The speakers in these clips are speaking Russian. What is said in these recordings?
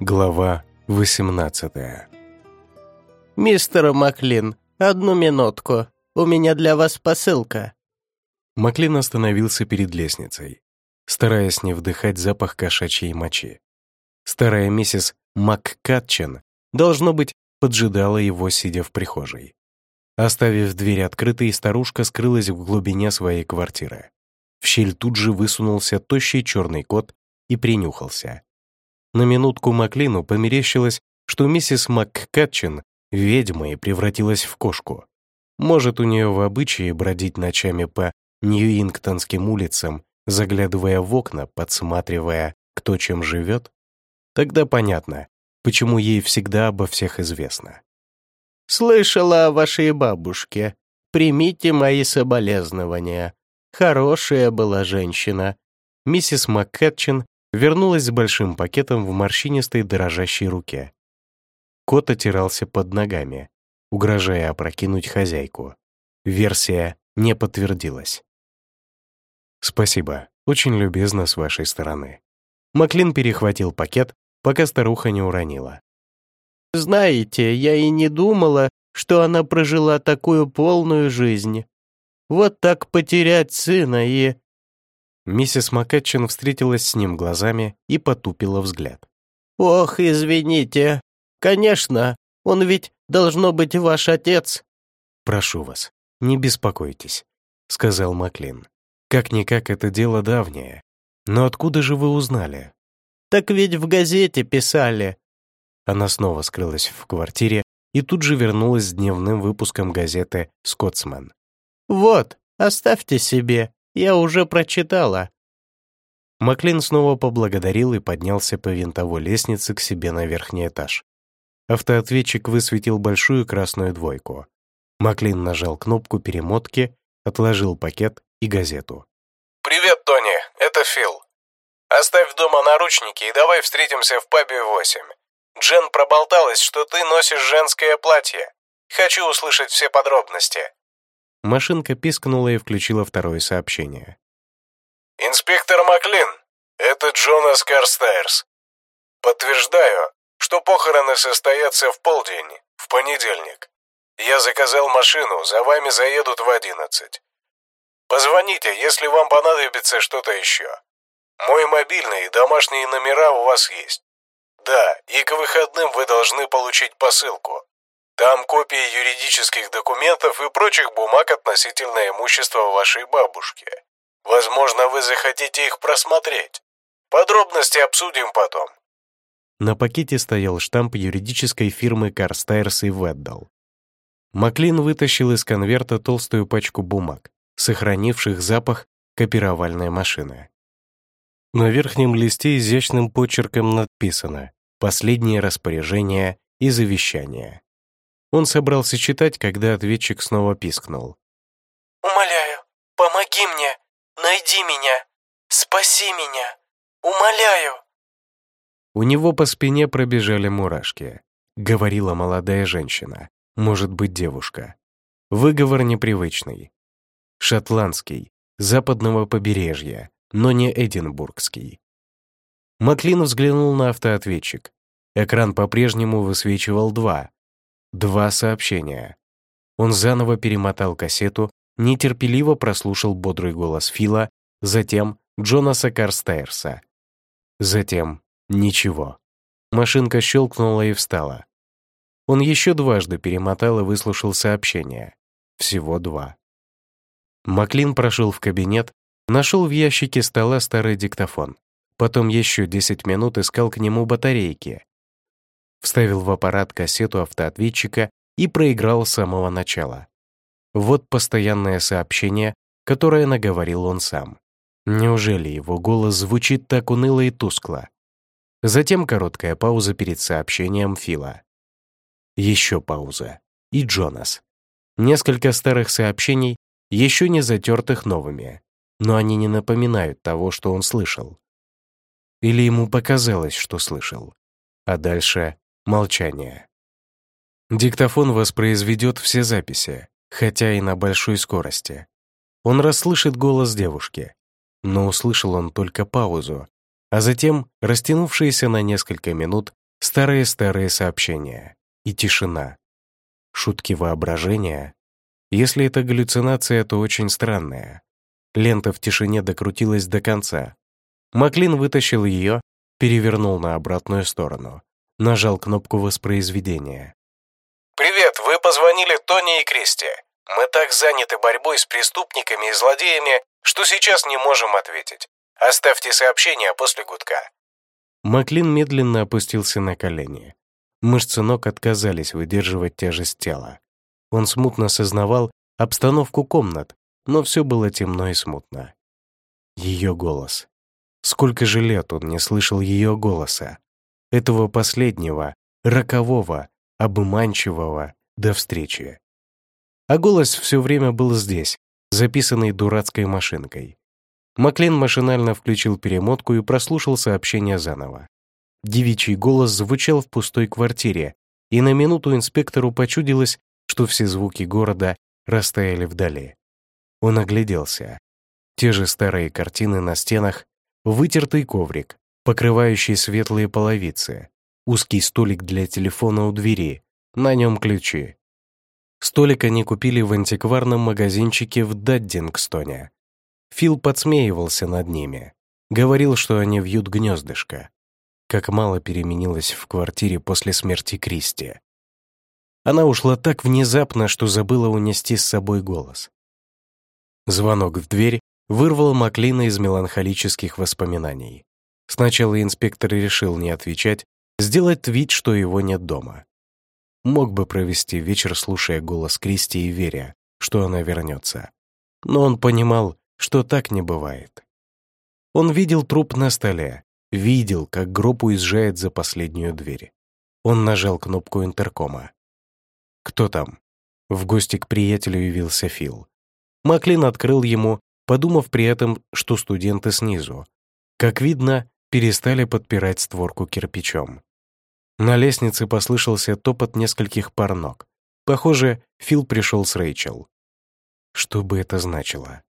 Глава 18 «Мистер Маклин, одну минутку. У меня для вас посылка». Маклин остановился перед лестницей, стараясь не вдыхать запах кошачьей мочи. Старая миссис МакКатчен, должно быть, поджидала его, сидя в прихожей. Оставив дверь открытой, старушка скрылась в глубине своей квартиры. В щель тут же высунулся тощий черный кот и принюхался. На минутку Маклину померещилось, что миссис МакКатчин ведьма и превратилась в кошку. Может, у нее в обычае бродить ночами по Ньюингтонским улицам, заглядывая в окна, подсматривая, кто чем живет? Тогда понятно, почему ей всегда обо всех известно. «Слышала о вашей бабушке. Примите мои соболезнования. Хорошая была женщина». Миссис МакКэтчин вернулась с большим пакетом в морщинистой дрожащей руке. Кот отирался под ногами, угрожая опрокинуть хозяйку. Версия не подтвердилась. «Спасибо, очень любезно с вашей стороны». Маклин перехватил пакет, пока старуха не уронила. «Знаете, я и не думала, что она прожила такую полную жизнь. Вот так потерять сына и...» Миссис Маккетчин встретилась с ним глазами и потупила взгляд. «Ох, извините. Конечно, он ведь должно быть ваш отец». «Прошу вас, не беспокойтесь», — сказал Маклин. «Как-никак это дело давнее. Но откуда же вы узнали?» «Так ведь в газете писали». Она снова скрылась в квартире и тут же вернулась с дневным выпуском газеты «Скотсман». «Вот, оставьте себе. Я уже прочитала». Маклин снова поблагодарил и поднялся по винтовой лестнице к себе на верхний этаж. Автоответчик высветил большую красную двойку. Маклин нажал кнопку перемотки, отложил пакет и газету. «Привет, Тони, это Фил. Оставь дома наручники и давай встретимся в пабе 8. Джен проболталась, что ты носишь женское платье. Хочу услышать все подробности». Машинка пискнула и включила второе сообщение. «Инспектор Маклин, это Джонас Карстайрс. Подтверждаю, что похороны состоятся в полдень, в понедельник. Я заказал машину, за вами заедут в одиннадцать. Позвоните, если вам понадобится что-то еще. Мой мобильный и домашние номера у вас есть. Да, и к выходным вы должны получить посылку. Там копии юридических документов и прочих бумаг относительно имущества вашей бабушки. Возможно, вы захотите их просмотреть. Подробности обсудим потом». На пакете стоял штамп юридической фирмы Карстайрс и Веддал. Маклин вытащил из конверта толстую пачку бумаг, сохранивших запах копировальной машины. На верхнем листе изящным почерком написано «Последнее распоряжение и завещание». Он собрался читать, когда ответчик снова пискнул. «Умоляю, помоги мне, найди меня, спаси меня, умоляю!» У него по спине пробежали мурашки. Говорила молодая женщина, может быть, девушка. Выговор непривычный. Шотландский, западного побережья, но не эдинбургский. Маклин взглянул на автоответчик. Экран по-прежнему высвечивал два, Два сообщения. Он заново перемотал кассету, нетерпеливо прослушал бодрый голос Фила, затем Джонаса Карстейрса. Затем ничего. Машинка щелкнула и встала. Он еще дважды перемотал и выслушал сообщения. Всего два. Маклин прошел в кабинет, нашел в ящике стола старый диктофон. Потом еще 10 минут искал к нему батарейки, вставил в аппарат кассету автоответчика и проиграл с самого начала. Вот постоянное сообщение, которое наговорил он сам. Неужели его голос звучит так уныло и тускло? Затем короткая пауза перед сообщением Фила. Еще пауза. И Джонас. Несколько старых сообщений, еще не затертых новыми, но они не напоминают того, что он слышал. Или ему показалось, что слышал. А дальше Молчание. Диктофон воспроизведет все записи, хотя и на большой скорости. Он расслышит голос девушки, но услышал он только паузу, а затем растянувшееся на несколько минут Старые-старые сообщения. И тишина. Шутки воображения. Если это галлюцинация, то очень странная. Лента в тишине докрутилась до конца. Маклин вытащил ее, перевернул на обратную сторону. Нажал кнопку воспроизведения. «Привет, вы позвонили Тони и Кристи. Мы так заняты борьбой с преступниками и злодеями, что сейчас не можем ответить. Оставьте сообщение после гудка». Маклин медленно опустился на колени. Мышцы ног отказались выдерживать тяжесть тела. Он смутно сознавал обстановку комнат, но все было темно и смутно. Ее голос. Сколько же лет он не слышал ее голоса. Этого последнего, рокового, обманчивого до встречи. А голос все время был здесь, записанный дурацкой машинкой. Маклин машинально включил перемотку и прослушал сообщение заново. Девичий голос звучал в пустой квартире, и на минуту инспектору почудилось, что все звуки города растаяли вдали. Он огляделся. Те же старые картины на стенах, вытертый коврик, покрывающий светлые половицы, узкий столик для телефона у двери, на нем ключи. Столик они купили в антикварном магазинчике в Даддингстоне. Фил подсмеивался над ними, говорил, что они вьют гнездышко. Как мало переменилось в квартире после смерти Кристи. Она ушла так внезапно, что забыла унести с собой голос. Звонок в дверь вырвал Маклина из меланхолических воспоминаний. Сначала инспектор решил не отвечать, сделать вид, что его нет дома. Мог бы провести вечер, слушая голос Кристи и веря, что она вернется. Но он понимал, что так не бывает. Он видел труп на столе, видел, как гроб уезжает за последнюю дверь. Он нажал кнопку интеркома. «Кто там?» В гости к приятелю явился Фил. Маклин открыл ему, подумав при этом, что студенты снизу. Как видно, перестали подпирать створку кирпичом. На лестнице послышался топот нескольких пар ног. Похоже, Фил пришел с Рэйчел. Что бы это значило?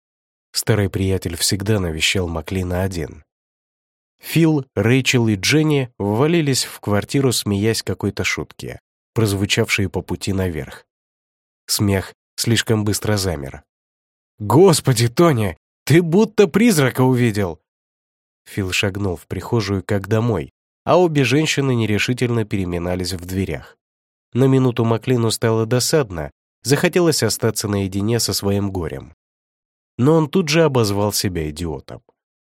Старый приятель всегда навещал Маклина один. Фил, Рэйчел и Дженни ввалились в квартиру, смеясь какой-то шутке, прозвучавшей по пути наверх. Смех слишком быстро замер. «Господи, Тони, ты будто призрака увидел!» Фил шагнул в прихожую как домой, а обе женщины нерешительно переминались в дверях. На минуту Маклину стало досадно, захотелось остаться наедине со своим горем. Но он тут же обозвал себя идиотом.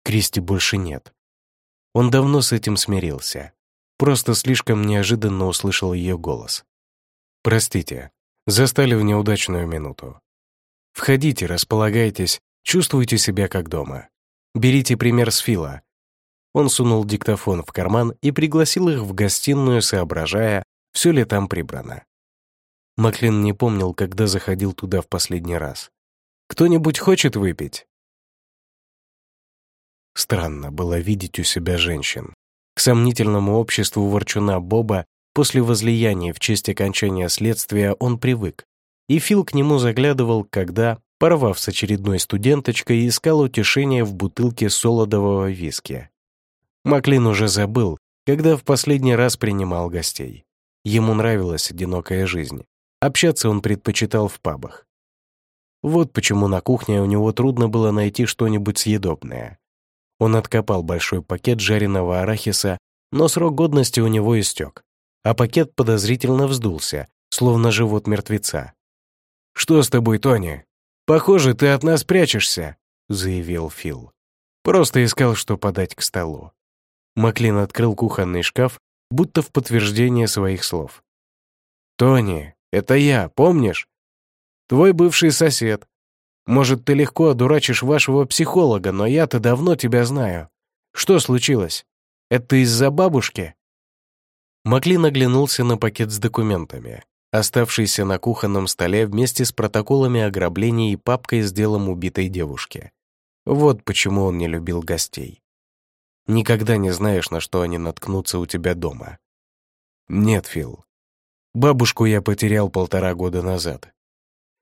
Кристи больше нет. Он давно с этим смирился. Просто слишком неожиданно услышал ее голос. «Простите, застали в неудачную минуту. Входите, располагайтесь, чувствуйте себя как дома. Берите пример с Фила. Он сунул диктофон в карман и пригласил их в гостиную, соображая, все ли там прибрано. Маклин не помнил, когда заходил туда в последний раз. «Кто-нибудь хочет выпить?» Странно было видеть у себя женщин. К сомнительному обществу ворчуна Боба после возлияния в честь окончания следствия он привык, и Фил к нему заглядывал, когда, порвав с очередной студенточкой, искал утешение в бутылке солодового виски. Маклин уже забыл, когда в последний раз принимал гостей. Ему нравилась одинокая жизнь. Общаться он предпочитал в пабах. Вот почему на кухне у него трудно было найти что-нибудь съедобное. Он откопал большой пакет жареного арахиса, но срок годности у него истек, а пакет подозрительно вздулся, словно живот мертвеца. «Что с тобой, Тони? Похоже, ты от нас прячешься», — заявил Фил. Просто искал, что подать к столу. Маклин открыл кухонный шкаф, будто в подтверждение своих слов. «Тони, это я, помнишь? Твой бывший сосед. Может, ты легко одурачишь вашего психолога, но я-то давно тебя знаю. Что случилось? Это из-за бабушки?» Маклин оглянулся на пакет с документами, оставшийся на кухонном столе вместе с протоколами ограбления и папкой с делом убитой девушки. Вот почему он не любил гостей. Никогда не знаешь, на что они наткнутся у тебя дома. Нет, Фил. Бабушку я потерял полтора года назад.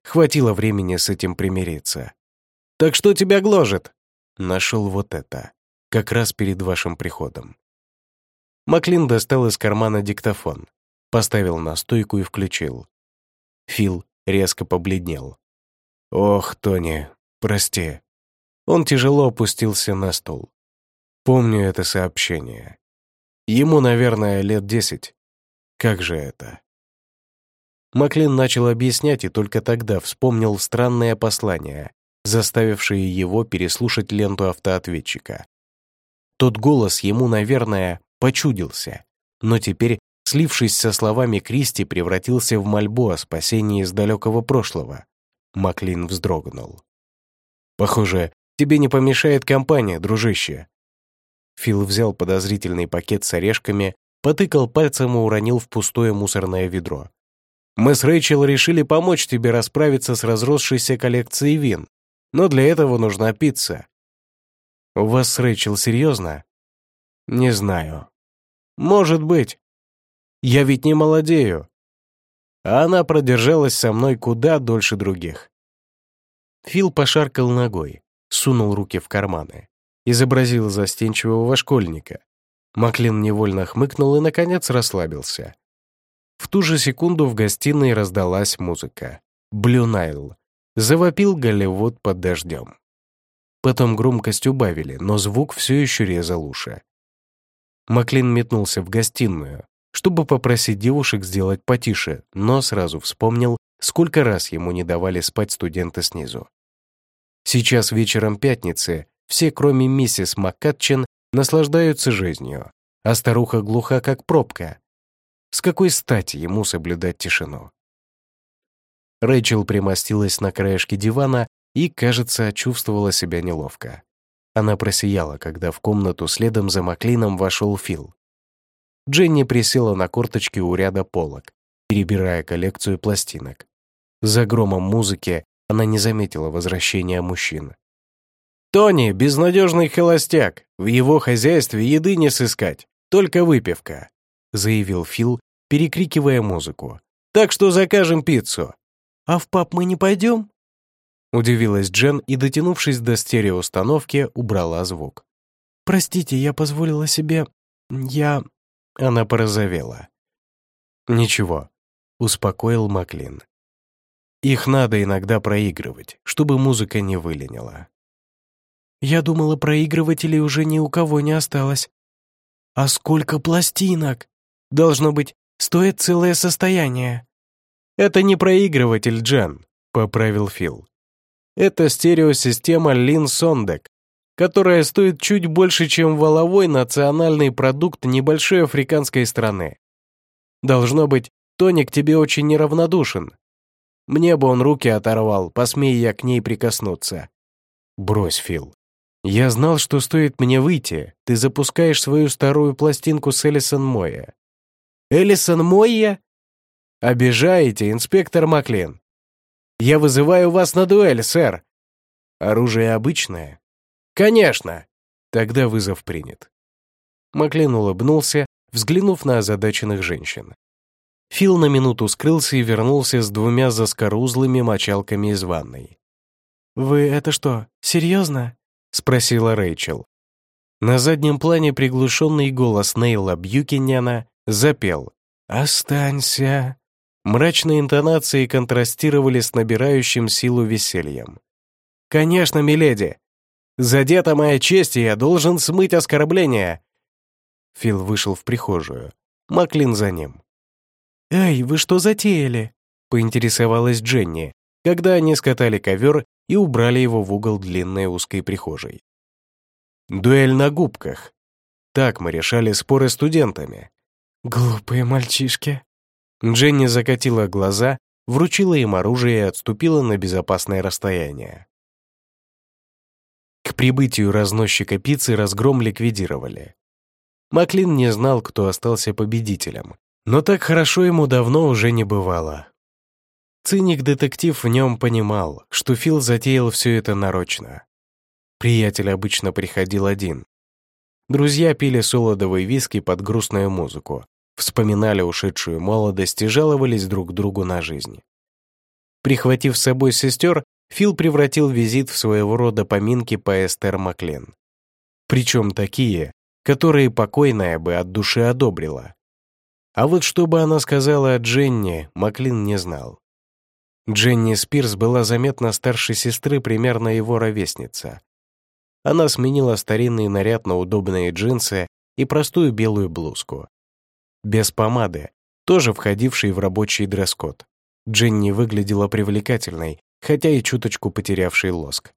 Хватило времени с этим примириться. Так что тебя гложет? Нашел вот это, как раз перед вашим приходом. Маклин достал из кармана диктофон, поставил на стойку и включил. Фил резко побледнел. «Ох, Тони, прости». Он тяжело опустился на стол. Помню это сообщение. Ему, наверное, лет десять. Как же это? Маклин начал объяснять и только тогда вспомнил странное послание, заставившее его переслушать ленту автоответчика. Тот голос ему, наверное, почудился, но теперь, слившись со словами Кристи, превратился в мольбу о спасении из далекого прошлого. Маклин вздрогнул. «Похоже, тебе не помешает компания, дружище». Фил взял подозрительный пакет с орешками, потыкал пальцем и уронил в пустое мусорное ведро. «Мы с Рэйчел решили помочь тебе расправиться с разросшейся коллекцией вин, но для этого нужна пицца». «У вас с Рэйчел серьезно?» «Не знаю». «Может быть. Я ведь не молодею а она продержалась со мной куда дольше других. Фил пошаркал ногой, сунул руки в карманы, изобразил застенчивого школьника. Маклин невольно хмыкнул и, наконец, расслабился. В ту же секунду в гостиной раздалась музыка. «Блю Найл». Завопил Голливуд под дождем. Потом громкость убавили, но звук все еще резал уши. Маклин метнулся в гостиную, чтобы попросить девушек сделать потише, но сразу вспомнил, сколько раз ему не давали спать студенты снизу. Сейчас вечером пятницы все, кроме миссис Маккатчин, наслаждаются жизнью, а старуха глуха, как пробка. С какой стати ему соблюдать тишину? Рэйчел примостилась на краешке дивана и, кажется, чувствовала себя неловко. Она просияла, когда в комнату следом за Маклином вошел Фил. Дженни присела на корточки у ряда полок, перебирая коллекцию пластинок. За громом музыки она не заметила возвращения мужчин. «Тони — безнадежный холостяк. В его хозяйстве еды не сыскать, только выпивка», — заявил Фил, перекрикивая музыку. «Так что закажем пиццу». «А в паб мы не пойдем?» Удивилась Джен и, дотянувшись до стереоустановки, убрала звук. «Простите, я позволила себе... Я... Она порозовела. «Ничего», — успокоил Маклин. «Их надо иногда проигрывать, чтобы музыка не выленила». «Я думала, проигрывателей уже ни у кого не осталось. А сколько пластинок! Должно быть, стоит целое состояние». «Это не проигрыватель, Джен», — поправил Фил. «Это стереосистема Лин Сондек которая стоит чуть больше, чем воловой национальный продукт небольшой африканской страны. Должно быть, Тоник тебе очень неравнодушен. Мне бы он руки оторвал, посмей я к ней прикоснуться. Брось, Фил. Я знал, что стоит мне выйти, ты запускаешь свою старую пластинку с Элисон Моя. Элисон Моя? Обижаете, инспектор Маклин. Я вызываю вас на дуэль, сэр. Оружие обычное, «Конечно!» Тогда вызов принят. Маклин улыбнулся, взглянув на озадаченных женщин. Фил на минуту скрылся и вернулся с двумя заскорузлыми мочалками из ванной. «Вы это что, серьезно?» — спросила Рэйчел. На заднем плане приглушенный голос Нейла Бьюкиняна запел «Останься». Мрачные интонации контрастировали с набирающим силу весельем. «Конечно, миледи!» Задета моя честь, и я должен смыть оскорбление!» Фил вышел в прихожую. Маклин за ним. «Эй, вы что затеяли?» — поинтересовалась Дженни, когда они скатали ковер и убрали его в угол длинной узкой прихожей. «Дуэль на губках. Так мы решали споры студентами». «Глупые мальчишки». Дженни закатила глаза, вручила им оружие и отступила на безопасное расстояние. К прибытию разносчика пиццы разгром ликвидировали. Маклин не знал, кто остался победителем, но так хорошо ему давно уже не бывало. Циник-детектив в нем понимал, что Фил затеял все это нарочно. Приятель обычно приходил один. Друзья пили солодовый виски под грустную музыку, вспоминали ушедшую молодость и жаловались друг другу на жизнь. Прихватив с собой сестер, Фил превратил визит в своего рода поминки по Эстер Маклен. Причем такие, которые покойная бы от души одобрила. А вот что бы она сказала о Дженни, Маклин не знал. Дженни Спирс была заметно старше сестры, примерно его ровесница. Она сменила старинный наряд на удобные джинсы и простую белую блузку. Без помады, тоже входивший в рабочий дресс-код. Дженни выглядела привлекательной, хотя и чуточку потерявшей лоск.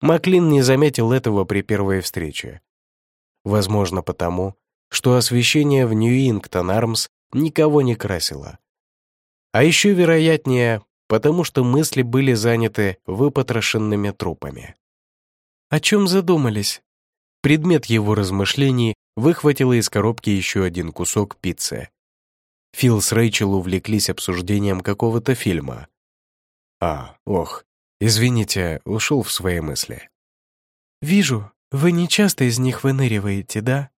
Маклин не заметил этого при первой встрече. Возможно, потому, что освещение в Ньюингтон-Армс никого не красило. А еще вероятнее, потому что мысли были заняты выпотрошенными трупами. О чем задумались? Предмет его размышлений выхватила из коробки еще один кусок пиццы. Фил с Рэйчел увлеклись обсуждением какого-то фильма. А, ох, извините, ушел в свои мысли. «Вижу, вы не часто из них выныриваете, да?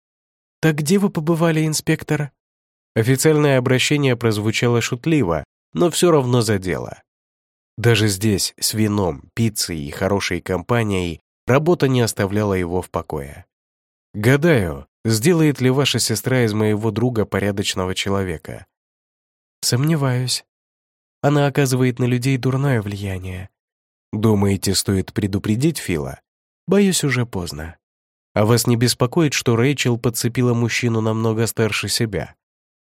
Так где вы побывали, инспектор?» Официальное обращение прозвучало шутливо, но все равно задело. Даже здесь, с вином, пиццей и хорошей компанией, работа не оставляла его в покое. Гадаю, сделает ли ваша сестра из моего друга порядочного человека? Сомневаюсь. Она оказывает на людей дурное влияние. Думаете, стоит предупредить Фила? Боюсь, уже поздно. А вас не беспокоит, что Рэйчел подцепила мужчину намного старше себя?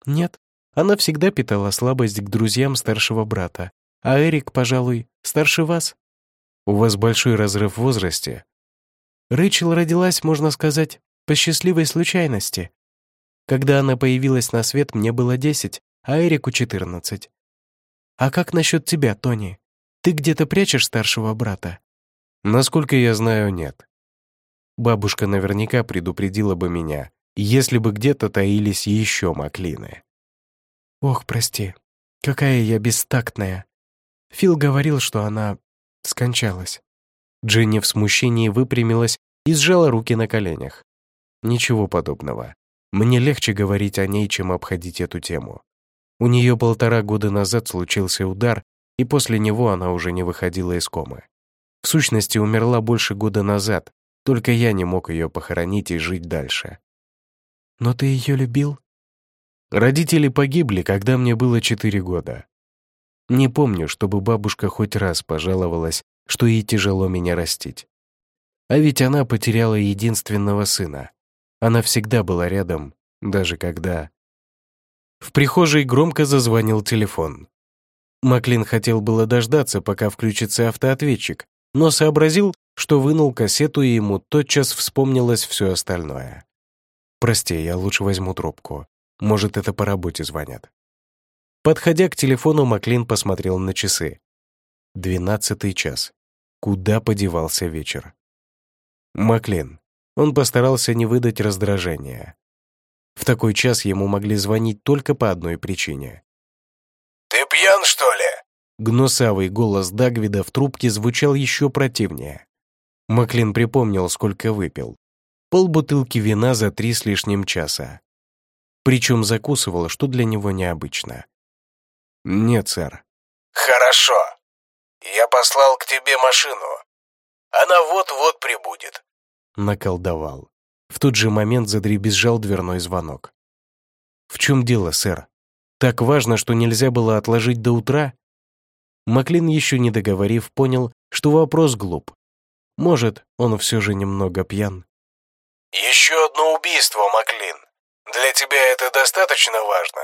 Нет, она всегда питала слабость к друзьям старшего брата, а Эрик, пожалуй, старше вас. У вас большой разрыв в возрасте. Рэйчел родилась, можно сказать, по счастливой случайности. Когда она появилась на свет, мне было 10, а Эрику 14. А как насчет тебя, Тони? Ты где-то прячешь старшего брата? Насколько я знаю, нет. Бабушка наверняка предупредила бы меня, если бы где-то таились еще Маклины. Ох, прости, какая я бестактная. Фил говорил, что она скончалась. Дженни в смущении выпрямилась и сжала руки на коленях. Ничего подобного. Мне легче говорить о ней, чем обходить эту тему. У нее полтора года назад случился удар, и после него она уже не выходила из комы. В сущности, умерла больше года назад, только я не мог ее похоронить и жить дальше. Но ты ее любил? Родители погибли, когда мне было четыре года. Не помню, чтобы бабушка хоть раз пожаловалась, что ей тяжело меня растить. А ведь она потеряла единственного сына. Она всегда была рядом, даже когда... В прихожей громко зазвонил телефон. Маклин хотел было дождаться, пока включится автоответчик, но сообразил, что вынул кассету, и ему тотчас вспомнилось все остальное. «Прости, я лучше возьму трубку. Может, это по работе звонят». Подходя к телефону, Маклин посмотрел на часы. Двенадцатый час. Куда подевался вечер? Маклин. Он постарался не выдать раздражения. В такой час ему могли звонить только по одной причине. «Ты пьян, что ли?» Гнусавый голос Дагвида в трубке звучал еще противнее. Маклин припомнил, сколько выпил. Полбутылки вина за три с лишним часа. Причем закусывал, что для него необычно. «Нет, сэр». «Хорошо. Я послал к тебе машину. Она вот-вот прибудет». Наколдовал. В тот же момент задребезжал дверной звонок. «В чем дело, сэр? Так важно, что нельзя было отложить до утра?» Маклин, еще не договорив, понял, что вопрос глуп. Может, он все же немного пьян. «Еще одно убийство, Маклин. Для тебя это достаточно важно?»